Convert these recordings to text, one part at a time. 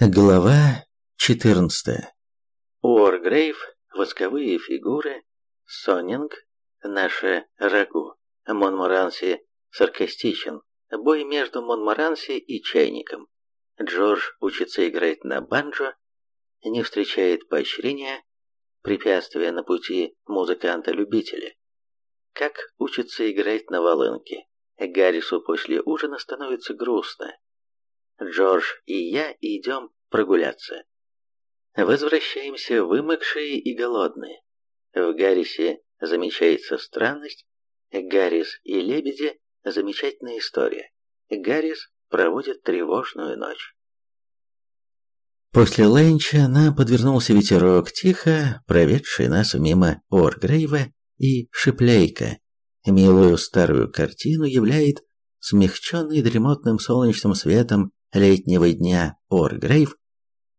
Глава 14. Уоргрейв, восковые фигуры, Сонинг, наше рагу, Монморанси саркастичен, бой между Монморанси и Чайником. Джордж учится играть на банджо, не встречает поощрения, препятствия на пути музыканта-любителя. Как учится играть на волынке. Гаррису после ужина становится грустно, Джордж и я идем прогуляться. Возвращаемся вымокшие и голодные. В Гаррисе замечается странность. Гаррис и лебеди – замечательная история. Гаррис проводит тревожную ночь. После ленча нам подвернулся ветерок, тихо проведший нас мимо Оргрейва и Шиплейка. Милую старую картину являет смягченный дремотным солнечным светом летнего дня Оргрейв,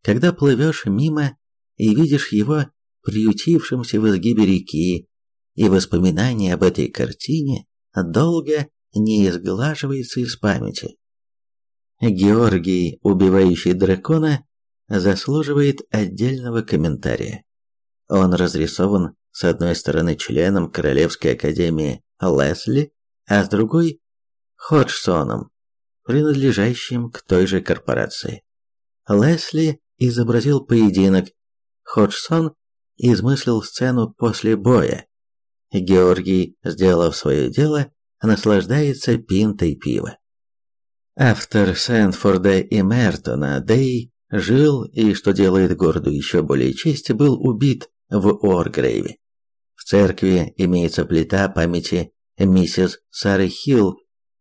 когда плывешь мимо и видишь его приютившимся в изгибе реки, и воспоминание об этой картине долго не изглаживается из памяти. Георгий, убивающий дракона, заслуживает отдельного комментария. Он разрисован с одной стороны членом Королевской академии Лесли, а с другой – Ходжсоном, принадлежащим к той же корпорации. Лесли изобразил поединок, Ходжсон измыслил сцену после боя. Георгий, сделав свое дело, наслаждается пинтой пива. Автор Сэнфорда и Мертона Дэй жил и, что делает городу еще более честь, был убит в Оргрейве. В церкви имеется плита памяти миссис Сары Хилл,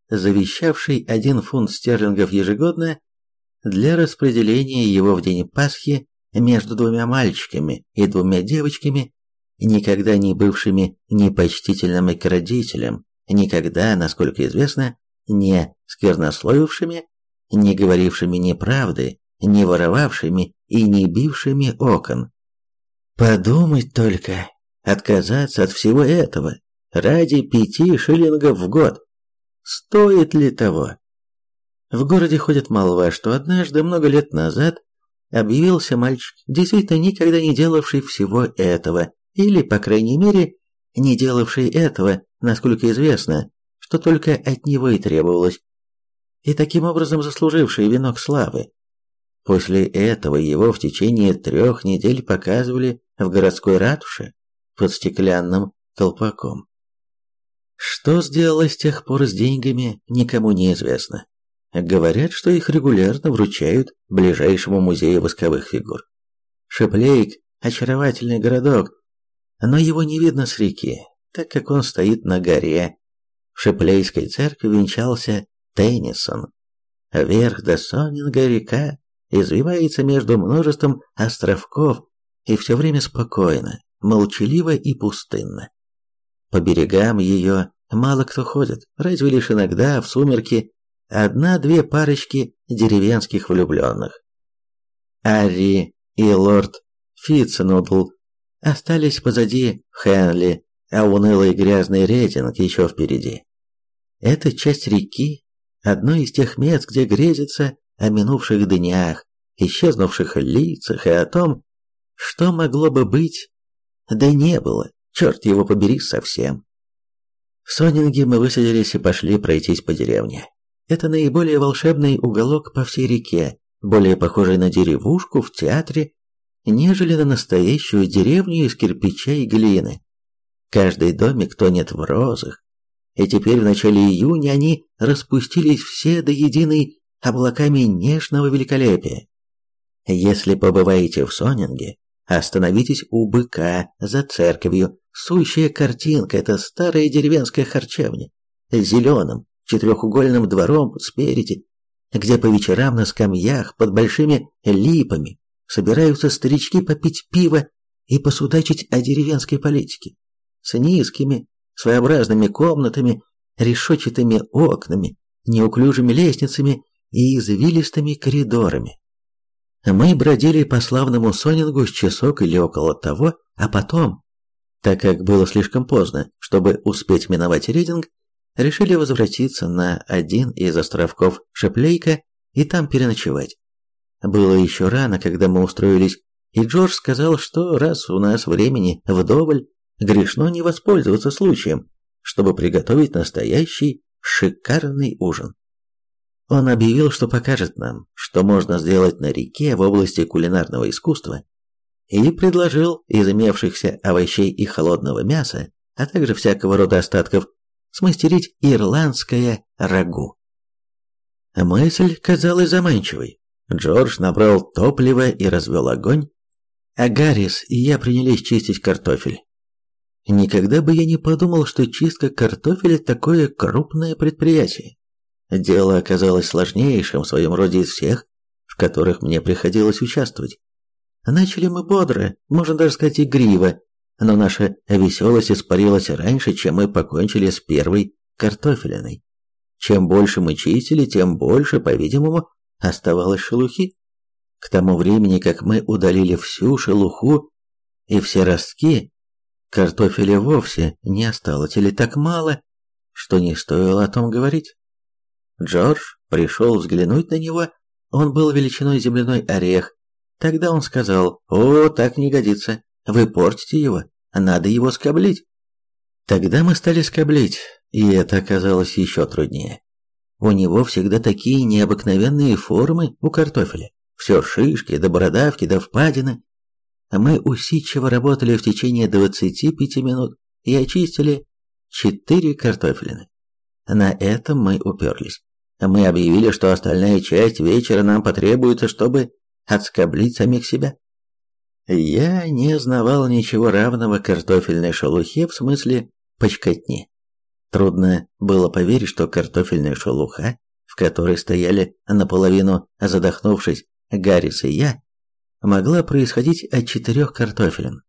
завещавший один фунт стерлингов ежегодно для распределения его в день Пасхи между двумя мальчиками и двумя девочками, никогда не бывшими непочтительными к родителям, никогда, насколько известно, не сквернословившими, не говорившими неправды, не воровавшими и не бившими окон. Подумать только, отказаться от всего этого ради пяти шиллингов в год. Стоит ли того? В городе ходит молва, что однажды, много лет назад, объявился мальчик, действительно никогда не делавший всего этого, или, по крайней мере, не делавший этого, насколько известно, что только от него и требовалось, и таким образом заслуживший венок славы. После этого его в течение трех недель показывали в городской ратуше под стеклянным колпаком. Что сделалось с тех пор с деньгами, никому не известно. Говорят, что их регулярно вручают ближайшему музею восковых фигур. Шеплейк – очаровательный городок, но его не видно с реки, так как он стоит на горе. В Шеплейской церкви венчался Теннисон. Вверх до Сонинга река извивается между множеством островков и все время спокойно, молчаливо и пустынно. По берегам ее мало кто ходит, разве лишь иногда в сумерки одна-две парочки деревенских влюбленных. Арри и лорд Фитцнудл остались позади Хенли, а унылый грязный рейтинг еще впереди. Эта часть реки – одно из тех мест, где грезится о минувших днях, исчезнувших лицах и о том, что могло бы быть, да не было. Черт его побери совсем. В Сонинге мы высадились и пошли пройтись по деревне. Это наиболее волшебный уголок по всей реке, более похожий на деревушку в театре, нежели на настоящую деревню из кирпича и глины. Каждый домик тонет в розах, и теперь в начале июня они распустились все до единой облаками нежного великолепия. Если побываете в Сонинге, остановитесь у быка за церковью Сущая картинка – это старая деревенская харчевня зеленым четырехугольным двором спереди, где по вечерам на скамьях под большими липами собираются старички попить пиво и посудачить о деревенской политике. С низкими, своеобразными комнатами, решетчатыми окнами, неуклюжими лестницами и извилистыми коридорами. Мы бродили по славному Сонингу с часок или около того, а потом, так как было слишком поздно, чтобы успеть миновать Рединг, решили возвратиться на один из островков Шеплейка и там переночевать. было еще рано, когда мы устроились, и Джордж сказал, что раз у нас времени вдоволь, грешно не воспользоваться случаем, чтобы приготовить настоящий шикарный ужин. Он объявил, что покажет нам, что можно сделать на реке в области кулинарного искусства, и предложил из имевшихся овощей и холодного мяса, а также всякого рода остатков, смастерить ирландское рагу. Мысль казалась заманчивой. Джордж набрал топливо и развел огонь, а Гаррис и я принялись чистить картофель. Никогда бы я не подумал, что чистка картофеля такое крупное предприятие. Дело оказалось сложнейшим в своем роде из всех, в которых мне приходилось участвовать. Начали мы бодро, можно даже сказать игриво, но наша веселость испарилась раньше, чем мы покончили с первой картофелиной. Чем больше мы чистили, тем больше, по-видимому, оставалось шелухи. К тому времени, как мы удалили всю шелуху и все ростки, картофеля вовсе не осталось или так мало, что не стоило о том говорить. Джордж пришел взглянуть на него, он был величиной земляной орех. Тогда он сказал, «О, так не годится, вы портите его, надо его скоблить». Тогда мы стали скоблить, и это оказалось еще труднее. У него всегда такие необыкновенные формы у картофеля. Все шишки, до бородавки, до впадины. Мы усидчиво работали в течение 25 минут и очистили четыре картофелины. На этом мы уперлись. Мы объявили, что остальная часть вечера нам потребуется, чтобы отскоблить самих себя. Я не знавал ничего равного картофельной шелухе в смысле почкотни. Трудно было поверить, что картофельная шелуха, в которой стояли наполовину задохнувшись Гаррис и я, могла происходить от четырех картофелин.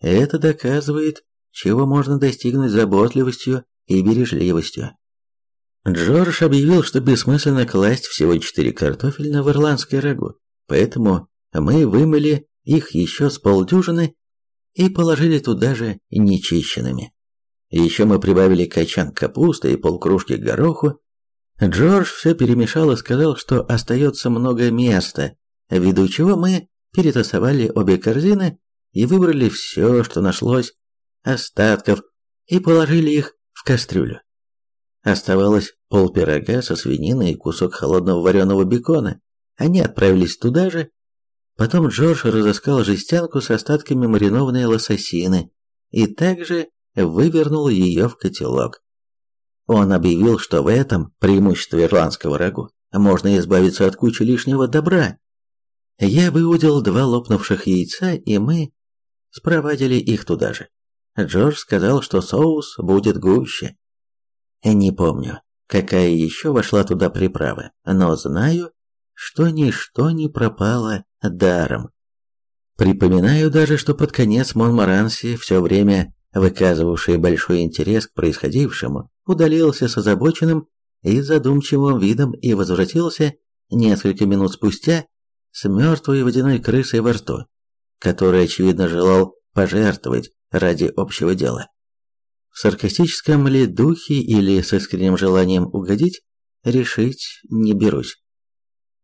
Это доказывает, чего можно достигнуть заботливостью и бережливостью. Джордж объявил, что бессмысленно класть всего четыре картофельна в ирландское рагу, поэтому мы вымыли их еще с полдюжины и положили туда же нечищенными. Еще мы прибавили качан капусты и полкружки гороху. Джордж все перемешал и сказал, что остается много места, ввиду чего мы перетасовали обе корзины и выбрали все, что нашлось, остатков, и положили их в кастрюлю. Оставалось полпирога со свининой и кусок холодного вареного бекона. Они отправились туда же. Потом Джордж разыскал жестянку с остатками маринованной лососины и также вывернул ее в котелок. Он объявил, что в этом преимущество ирландского рагу можно избавиться от кучи лишнего добра. Я выудил два лопнувших яйца, и мы спровадили их туда же. Джордж сказал, что соус будет гуще. Не помню, какая еще вошла туда приправа, но знаю, что ничто не пропало даром. Припоминаю даже, что под конец Монмаранси, все время выказывавший большой интерес к происходившему, удалился с озабоченным и задумчивым видом и возвратился несколько минут спустя с мертвой водяной крысой во рту, который, очевидно, желал пожертвовать ради общего дела. В саркастическом ли духе или с искренним желанием угодить, решить не берусь.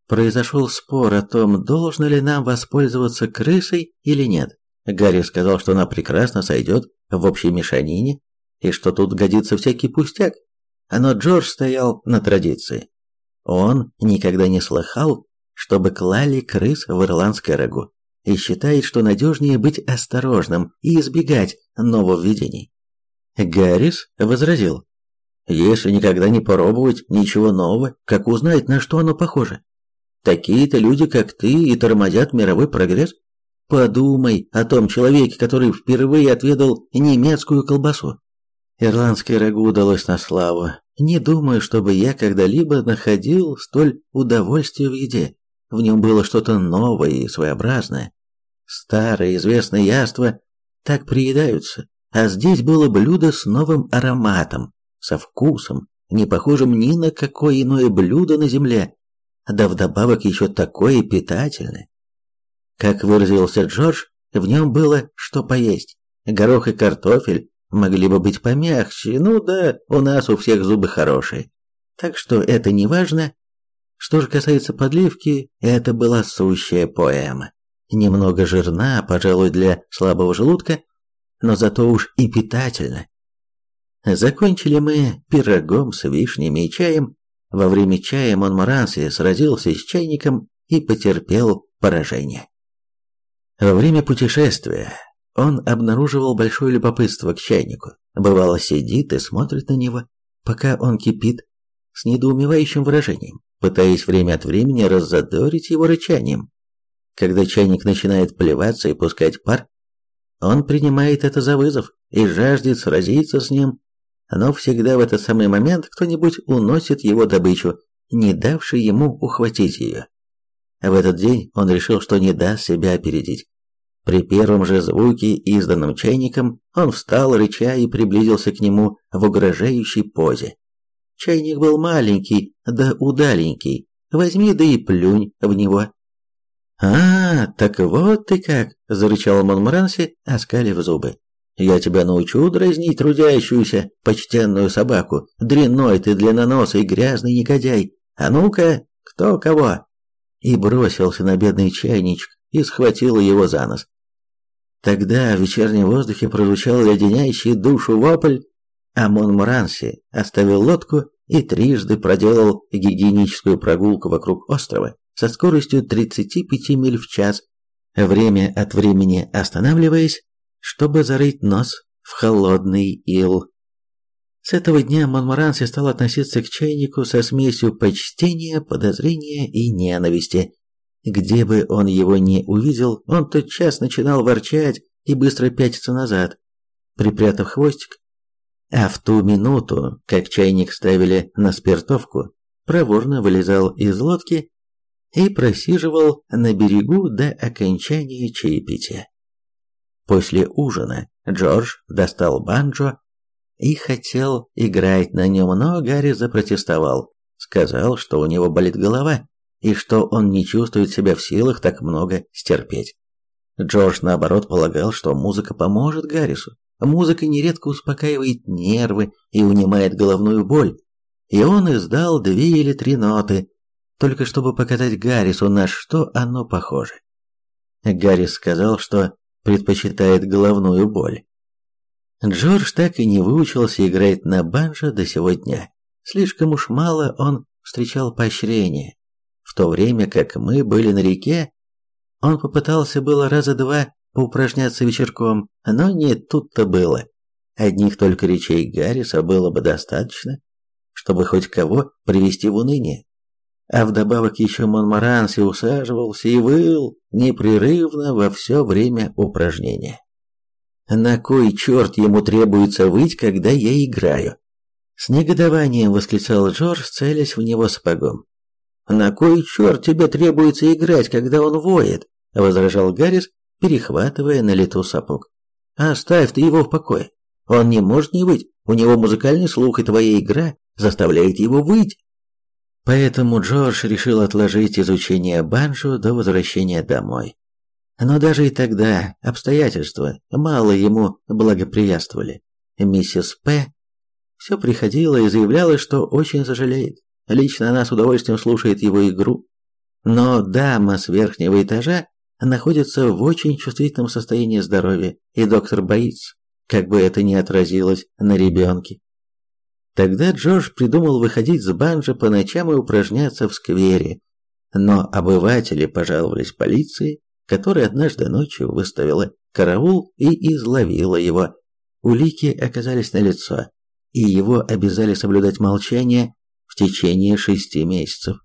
Произошел спор о том, должно ли нам воспользоваться крысой или нет. Гарри сказал, что она прекрасно сойдет в общей мешанине, и что тут годится всякий пустяк. Но Джордж стоял на традиции. Он никогда не слыхал, чтобы клали крыс в ирландское рагу, и считает, что надежнее быть осторожным и избегать нововведений. Гаррис возразил, «Если никогда не попробовать ничего нового, как узнать, на что оно похоже? Такие-то люди, как ты, и тормозят мировой прогресс. Подумай о том человеке, который впервые отведал немецкую колбасу. Ирландское рагу удалось на славу. Не думаю, чтобы я когда-либо находил столь удовольствие в еде. В нем было что-то новое и своеобразное. Старые известные яства так приедаются, а здесь было блюдо с новым ароматом, со вкусом, не похожим ни на какое иное блюдо на земле, да вдобавок еще такое питательное. Как выразился Джордж, в нем было что поесть. Горох и картофель могли бы быть помягче, ну да, у нас у всех зубы хорошие. Так что это не важно. Что же касается подливки, это была сущая поэма. Немного жирна, пожалуй, для слабого желудка, но зато уж и питательно. Закончили мы пирогом с вишнями и чаем. Во время чая Монморанси сразился с чайником и потерпел поражение. Во время путешествия он обнаруживал большое любопытство к чайнику. Бывало, сидит и смотрит на него, пока он кипит, с недоумевающим выражением, пытаясь время от времени раззадорить его рычанием. Когда чайник начинает плеваться и пускать пар, он принимает это за вызов и жаждет сразиться с ним, но всегда в этот самый момент кто-нибудь уносит его добычу, не давший ему ухватить ее. В этот день он решил, что не даст себя опередить. При первом же звуке, изданном чайником, он встал, рыча, и приблизился к нему в угрожающей позе. Чайник был маленький, да удаленький. Возьми да и плюнь в него. «А, так вот ты как!» – зарычал Монморанси, оскалив зубы. «Я тебя научу дразнить трудящуюся, почтенную собаку. Дрянной ты, длинноносый, грязный негодяй. А ну-ка, кто кого?» И бросился на бедный чайничек и схватил его за нос. Тогда в вечернем воздухе прозвучал леденящий душу вопль, а Монморанси оставил лодку и трижды проделал гигиеническую прогулку вокруг острова со скоростью 35 миль в час, время от времени останавливаясь, чтобы зарыть нос в холодный ил. С этого дня Монморанси стал относиться к чайнику со смесью почтения, подозрения и ненависти. Где бы он его не увидел, он тотчас начинал ворчать и быстро пятиться назад, припрятав хвостик. А в ту минуту, как чайник ставили на спиртовку, проворно вылезал из лодки и просиживал на берегу до окончания чаепития. После ужина Джордж достал банджо и хотел играть на нем, но Гарри запротестовал, сказал, что у него болит голова и что он не чувствует себя в силах так много стерпеть. Джордж, наоборот, полагал, что музыка поможет Гаррису. Музыка нередко успокаивает нервы и унимает головную боль. И он издал две или три ноты, только чтобы показать Гаррису, на что оно похоже. Гаррис сказал, что предпочитает головную боль. Джордж так и не выучился играть на банджо до сегодня. Слишком уж мало он встречал поощрения. В то время как мы были на реке, он попытался было раза два поупражняться вечерком, но не тут-то было. Одних только речей Гарриса было бы достаточно, чтобы хоть кого привести в уныние. А вдобавок еще Монмаранси усаживался и выл непрерывно во все время упражнения. На кой черт ему требуется выть, когда я играю? С негодованием восклицал Джордж, целясь в него сапогом. «На кой черт тебе требуется играть, когда он воет?» – возражал Гаррис, перехватывая на лету сапог. «Оставь ты его в покое. Он не может не выть, у него музыкальный слух, и твоя игра заставляет его выть». Поэтому Джордж решил отложить изучение банджо до возвращения домой. Но даже и тогда обстоятельства мало ему благоприятствовали. Миссис П. все приходила и заявляла, что очень сожалеет. Лично она с удовольствием слушает его игру. Но дама с верхнего этажа находится в очень чувствительном состоянии здоровья, и доктор боится, как бы это ни отразилось на ребенке. Тогда Джордж придумал выходить с банджо по ночам и упражняться в сквере, но обыватели пожаловались полиции, которая однажды ночью выставила караул и изловила его. Улики оказались налицо, и его обязали соблюдать молчание в течение шести месяцев.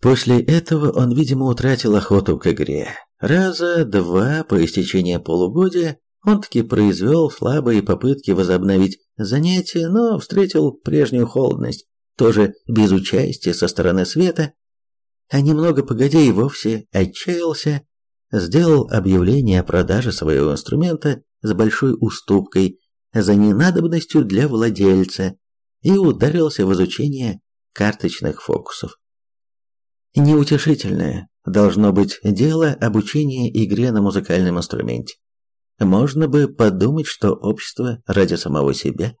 После этого он, видимо, утратил охоту к игре. Раза два по истечении полугодия он таки произвел слабые попытки возобновить занятия, но встретил прежнюю холодность, тоже без участия со стороны света, а немного погодя и вовсе отчаялся, сделал объявление о продаже своего инструмента с большой уступкой за ненадобностью для владельца и ударился в изучение карточных фокусов. Неутешительное должно быть дело обучения игре на музыкальном инструменте. Можно бы подумать, что общество ради самого себя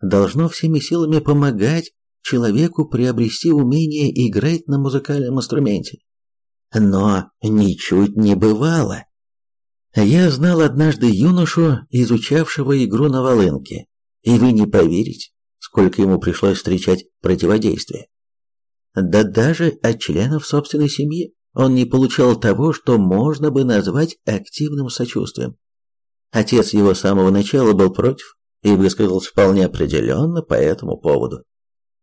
должно всеми силами помогать человеку приобрести умение играть на музыкальном инструменте. Но ничуть не бывало. Я знал однажды юношу, изучавшего игру на волынке, и вы не поверите, сколько ему пришлось встречать противодействия. Да даже от членов собственной семьи он не получал того, что можно бы назвать активным сочувствием. Отец его с самого начала был против и высказался вполне определенно по этому поводу.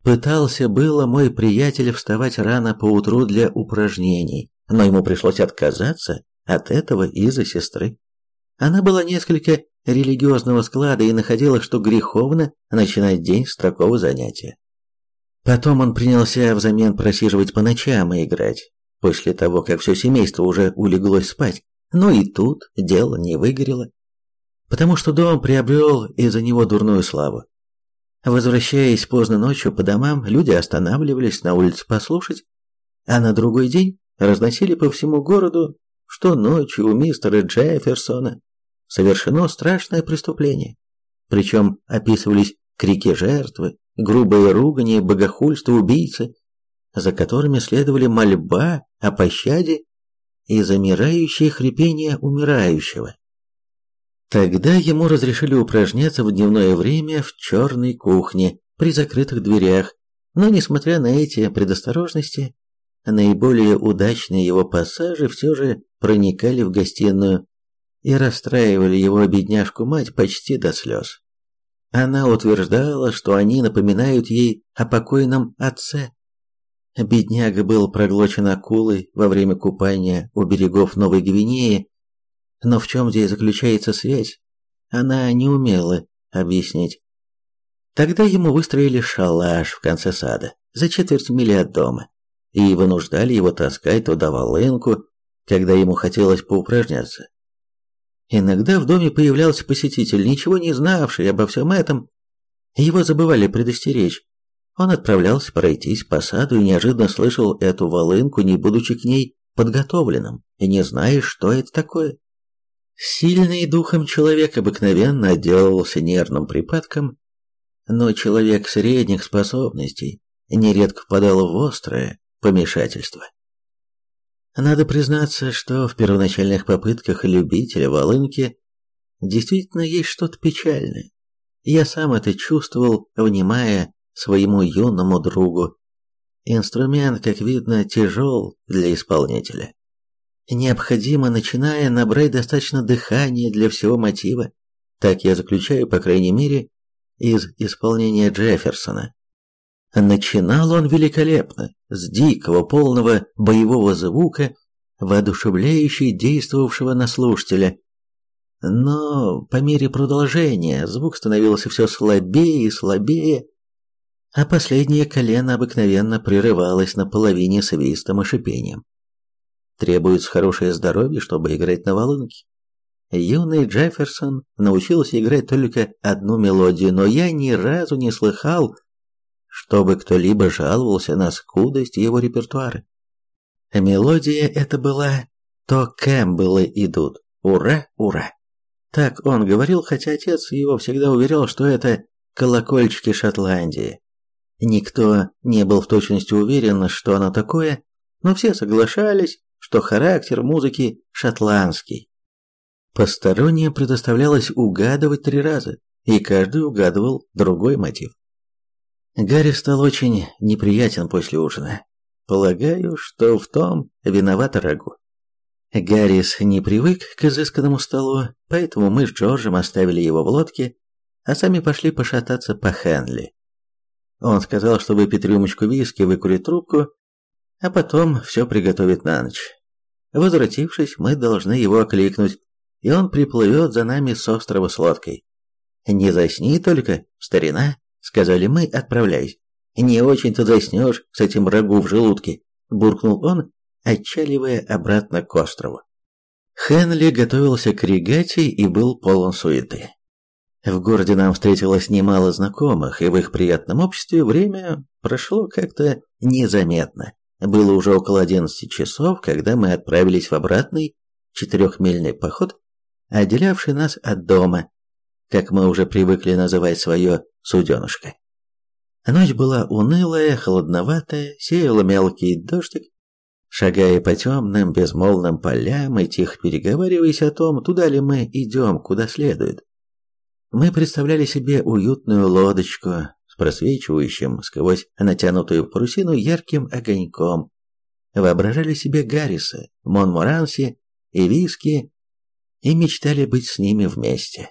Пытался было мой приятель вставать рано по утру для упражнений, но ему пришлось отказаться от этого из-за сестры. Она была несколько религиозного склада и находила, что греховно начинать день с такого занятия. Потом он принялся взамен просиживать по ночам и играть, после того, как все семейство уже улеглось спать. Но и тут дело не выгорело, потому что дом приобрел из-за него дурную славу. Возвращаясь поздно ночью по домам, люди останавливались на улице послушать, а на другой день разносили по всему городу, что ночью у мистера Джефферсона совершено страшное преступление. Причем описывались крики жертвы, грубые ругани, богохульство убийцы, за которыми следовали мольба о пощаде и замирающее хрипение умирающего. Тогда ему разрешили упражняться в дневное время в черной кухне при закрытых дверях, но несмотря на эти предосторожности, наиболее удачные его пассажи все же проникали в гостиную и расстраивали его бедняжку-мать почти до слез. Она утверждала, что они напоминают ей о покойном отце. Бедняга был проглочен акулой во время купания у берегов Новой Гвинеи, но в чем здесь заключается связь, она не умела объяснить. Тогда ему выстроили шалаш в конце сада, за четверть мили от дома, и вынуждали его таскать туда волынку, когда ему хотелось поупражняться. Иногда в доме появлялся посетитель, ничего не знавший обо всем этом. Его забывали предостеречь. Он отправлялся пройтись по саду и неожиданно слышал эту волынку, не будучи к ней подготовленным, и не зная, что это такое. Сильный духом человек обыкновенно отделывался нервным припадком, но человек средних способностей нередко впадал в острое помешательство. Надо признаться, что в первоначальных попытках любителя волынки действительно есть что-то печальное. Я сам это чувствовал, внимая своему юному другу. Инструмент, как видно, тяжел для исполнителя. Необходимо, начиная, набрать достаточно дыхания для всего мотива. Так я заключаю, по крайней мере, из исполнения Джефферсона. Начинал он великолепно, с дикого, полного боевого звука, воодушевляющий действовавшего на слушателя. Но по мере продолжения звук становился все слабее и слабее, а последнее колено обыкновенно прерывалось на половине свистом и шипением. Требуется хорошее здоровье, чтобы играть на волынке. Юный Джефферсон научился играть только одну мелодию, но я ни разу не слыхал, чтобы кто-либо жаловался на скудость его репертуара. Мелодия эта была «То Кэмпбеллы идут, ура, ура». Так он говорил, хотя отец его всегда уверял, что это колокольчики Шотландии. Никто не был в точности уверен, что оно такое, но все соглашались, что характер музыки шотландский. Посторонним предоставлялось угадывать три раза, и каждый угадывал другой мотив. Гарри стал очень неприятен после ужина. Полагаю, что в том виновата рагу. Гаррис не привык к изысканному столу, поэтому мы с Джорджем оставили его в лодке, а сами пошли пошататься по Хенли. Он сказал, что выпьет рюмочку виски, выкурит трубку, а потом все приготовит на ночь. Возвратившись, мы должны его окликнуть, и он приплывет за нами с острова с лодкой. «Не засни только, старина», сказали мы, отправляясь. Не очень-то заснешь с этим рагу в желудке, буркнул он, отчаливая обратно к острову. Хенли готовился к регате и был полон суеты. В городе нам встретилось немало знакомых, и в их приятном обществе время прошло как-то незаметно. Было уже около одиннадцати часов, когда мы отправились в обратный четырехмильный поход, отделявший нас от дома, как мы уже привыкли называть свое суденышко. Ночь была унылая, холодноватая, сеяла мелкий дождик. Шагая по темным, безмолвным полям и тихо переговариваясь о том, туда ли мы идем, куда следует, мы представляли себе уютную лодочку просвечивающим сквозь натянутую парусину ярким огоньком, воображали себе Гарриса, Монморанси и Виски и мечтали быть с ними вместе.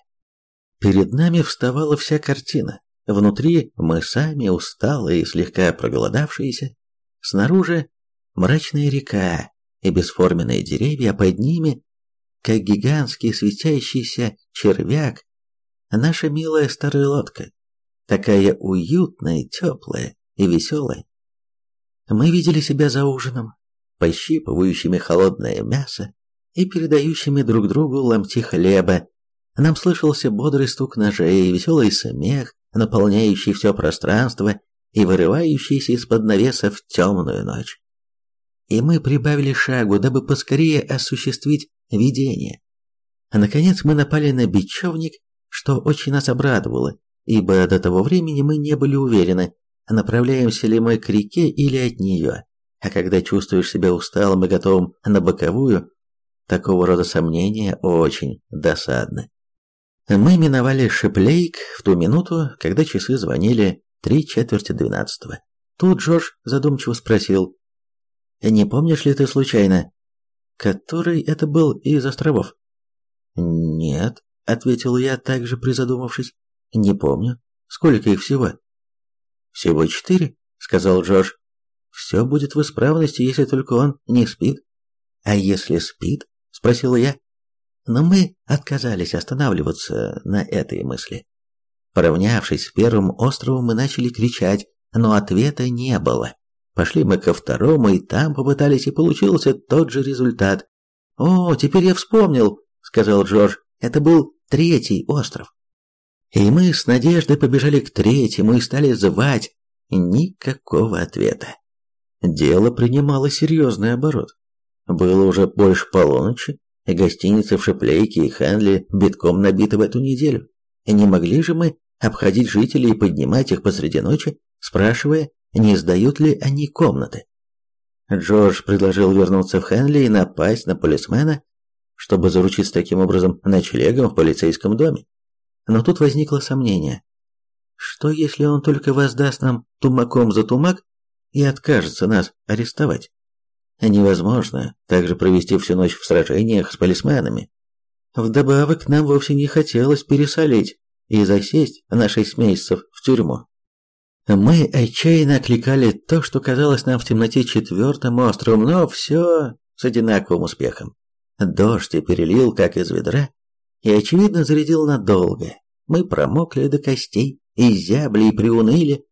Перед нами вставала вся картина. Внутри мы сами, усталые и слегка проголодавшиеся. Снаружи мрачная река и бесформенные деревья, а под ними, как гигантский светящийся червяк, наша милая старая лодка, такая уютная, теплая и веселая. Мы видели себя за ужином, пощипывающими холодное мясо и передающими друг другу ломти хлеба. Нам слышался бодрый стук ножей, веселый смех, наполняющий все пространство и вырывающийся из-под навеса в темную ночь. И мы прибавили шагу, дабы поскорее осуществить видение. А наконец мы напали на бечевник, что очень нас обрадовало, ибо до того времени мы не были уверены, направляемся ли мы к реке или от нее. А когда чувствуешь себя усталым и готовым на боковую, такого рода сомнения очень досадны. Мы миновали Шиплейк в ту минуту, когда часы звонили три четверти двенадцатого. Тут Джордж задумчиво спросил, «Не помнишь ли ты случайно, который это был из островов?» «Нет», — ответил я, также призадумавшись, «не помню. Сколько их всего?» «Всего четыре», — сказал Джордж. «Все будет в исправности, если только он не спит». «А если спит?» — спросил я. Но мы отказались останавливаться на этой мысли. Поравнявшись с первым островом, мы начали кричать, но ответа не было. Пошли мы ко второму, и там попытались, и получился тот же результат. «О, теперь я вспомнил», — сказал Джордж, — «это был третий остров». И мы с надеждой побежали к третьему и стали звать. Никакого ответа. Дело принимало серьезный оборот. Было уже больше полуночи, Гостиницы в Шиплейке и Ханли битком набиты в эту неделю. Не могли же мы обходить жителей и поднимать их посреди ночи, спрашивая, не сдают ли они комнаты? Джордж предложил вернуться в Хенли и напасть на полисмена, чтобы заручиться таким образом ночлегом в полицейском доме. Но тут возникло сомнение. Что если он только воздаст нам тумаком за тумак и откажется нас арестовать? Невозможно также провести всю ночь в сражениях с полисменами. Вдобавок, нам вовсе не хотелось пересолить и засесть на шесть месяцев в тюрьму. Мы отчаянно окликали то, что казалось нам в темноте четвертым островом, но все с одинаковым успехом. Дождь перелил, как из ведра, и, очевидно, зарядил надолго. Мы промокли до костей, изябли и приуныли,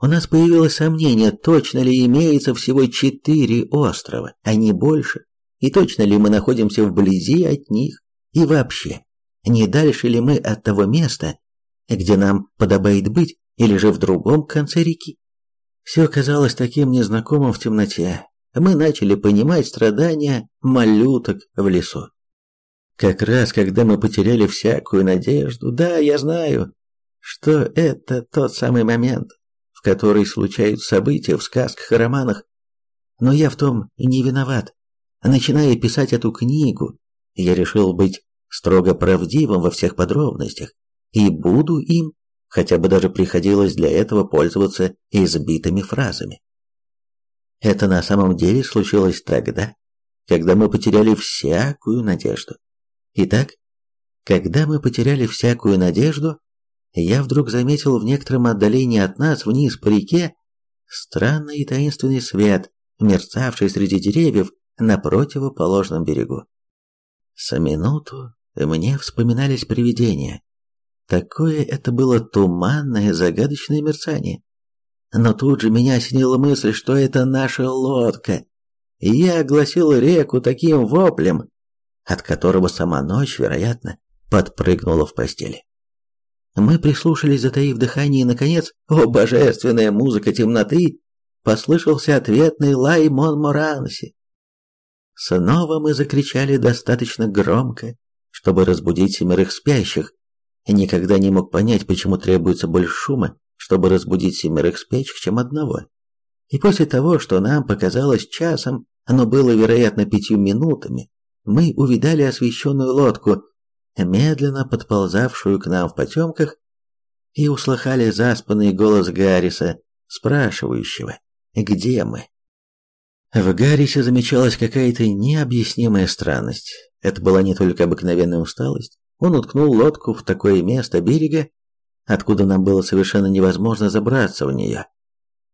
у нас появилось сомнение, точно ли имеется всего четыре острова, а не больше, и точно ли мы находимся вблизи от них, и вообще, не дальше ли мы от того места, где нам подобает быть, или же в другом конце реки. Все казалось таким незнакомым в темноте. Мы начали понимать страдания малюток в лесу. Как раз когда мы потеряли всякую надежду, да, я знаю, что это тот самый момент, в которой случаются события в сказках и романах. Но я в том не виноват. Начиная писать эту книгу, я решил быть строго правдивым во всех подробностях, и буду им, хотя бы даже приходилось для этого пользоваться избитыми фразами. Это на самом деле случилось тогда, когда мы потеряли всякую надежду. Итак, когда мы потеряли всякую надежду, я вдруг заметил в некотором отдалении от нас вниз по реке странный и таинственный свет, мерцавший среди деревьев на противоположном берегу. С минуту мне вспоминались привидения. Такое это было туманное, загадочное мерцание. Но тут же меня осенила мысль, что это наша лодка. И я огласил реку таким воплем, от которого сама ночь, вероятно, подпрыгнула в постели. Мы прислушались, затаив дыхание, и, наконец, о, божественная музыка темноты, послышался ответный лай Монморанси. Снова мы закричали достаточно громко, чтобы разбудить семерых спящих. Никогда не мог понять, почему требуется больше шума, чтобы разбудить семерых спящих, чем одного. И после того, что нам показалось часом, оно было, вероятно, пятью минутами, мы увидали освещенную лодку, медленно подползавшую к нам в потемках, и услыхали заспанный голос Гарриса, спрашивающего, где мы. В Гаррисе замечалась какая-то необъяснимая странность. Это была не только обыкновенная усталость. Он уткнул лодку в такое место берега, откуда нам было совершенно невозможно забраться в нее.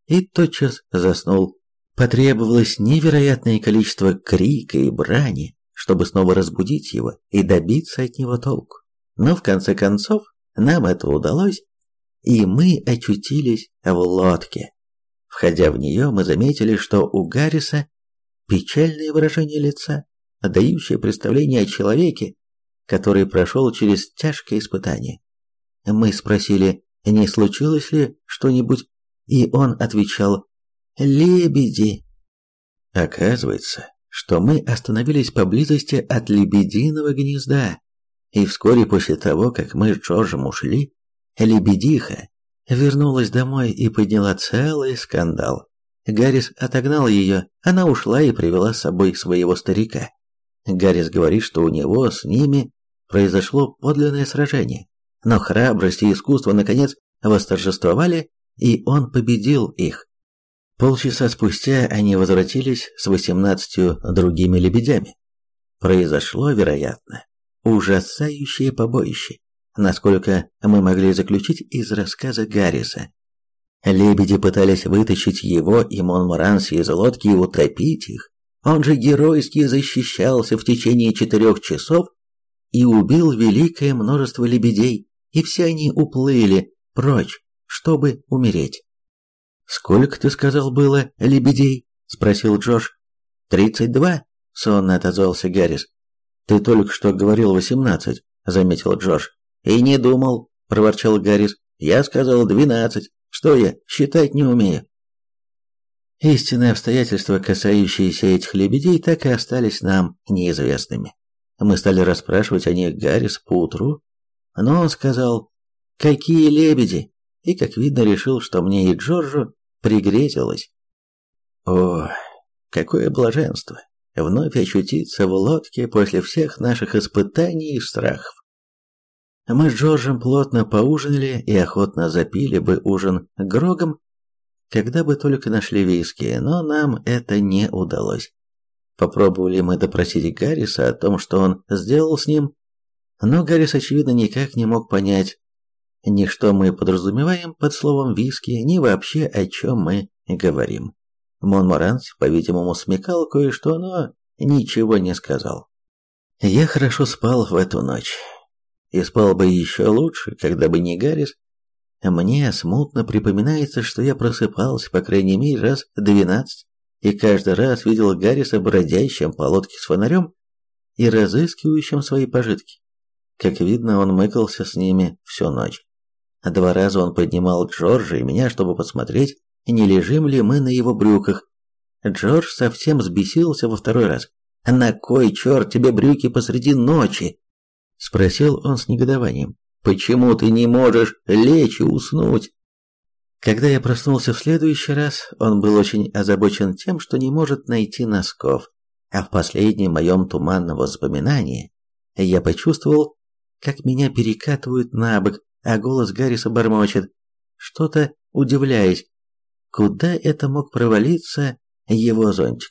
И тотчас заснул. Потребовалось невероятное количество крика и брани, чтобы снова разбудить его и добиться от него толку. Но в конце концов нам это удалось, и мы очутились в лодке. Входя в нее, мы заметили, что у Гарриса печальное выражение лица, дающее представление о человеке, который прошел через тяжкое испытание. Мы спросили, не случилось ли что-нибудь, и он отвечал «Лебеди». Оказывается, что мы остановились поблизости от лебединого гнезда, и вскоре после того, как мы с Джорджем ушли, лебедиха вернулась домой и подняла целый скандал. Гаррис отогнал ее, она ушла и привела с собой своего старика. Гаррис говорит, что у него с ними произошло подлинное сражение, но храбрость и искусство наконец восторжествовали, и он победил их. Полчаса спустя они возвратились с восемнадцатью другими лебедями. Произошло, вероятно, ужасающее побоище насколько мы могли заключить из рассказа Гарриса. Лебеди пытались вытащить его и Монморанси из лодки и утопить их. Он же геройски защищался в течение четырех часов и убил великое множество лебедей, и все они уплыли прочь, чтобы умереть. «Сколько, ты сказал, было лебедей?» – спросил Джош. «Тридцать два», – сонно отозвался Гаррис. «Ты только что говорил восемнадцать», – заметил Джош. «И не думал», – проворчал Гаррис. «Я сказал двенадцать. Что я, считать не умею». Истинные обстоятельства, касающиеся этих лебедей, так и остались нам неизвестными. Мы стали расспрашивать о них Гаррис поутру, но он сказал «Какие лебеди?» И, как видно, решил, что мне и Джорджу пригрезилось. О, какое блаженство! Вновь очутиться в лодке после всех наших испытаний и страхов. Мы с Джорджем плотно поужинали и охотно запили бы ужин грогом, когда бы только нашли виски, но нам это не удалось. Попробовали мы допросить Гарриса о том, что он сделал с ним, но Гаррис, очевидно, никак не мог понять, ни что мы подразумеваем под словом «виски», ни вообще о чем мы говорим. Монморанс, по-видимому, смекал кое-что, но ничего не сказал. Я хорошо спал в эту ночь и спал бы еще лучше, когда бы не Гаррис. Мне смутно припоминается, что я просыпался по крайней мере раз двенадцать, и каждый раз видел Гарриса бродящим по лодке с фонарем и разыскивающим свои пожитки. Как видно, он мыкался с ними всю ночь. Два раза он поднимал Джорджа и меня, чтобы посмотреть, не лежим ли мы на его брюках. Джордж совсем взбесился во второй раз. «На кой черт тебе брюки посреди ночи?» Спросил он с негодованием. «Почему ты не можешь лечь и уснуть?» Когда я проснулся в следующий раз, он был очень озабочен тем, что не может найти носков. А в последнем моем туманном воспоминании я почувствовал, как меня перекатывают на бок, а голос Гарриса бормочет, что-то удивляясь, куда это мог провалиться его зонтик.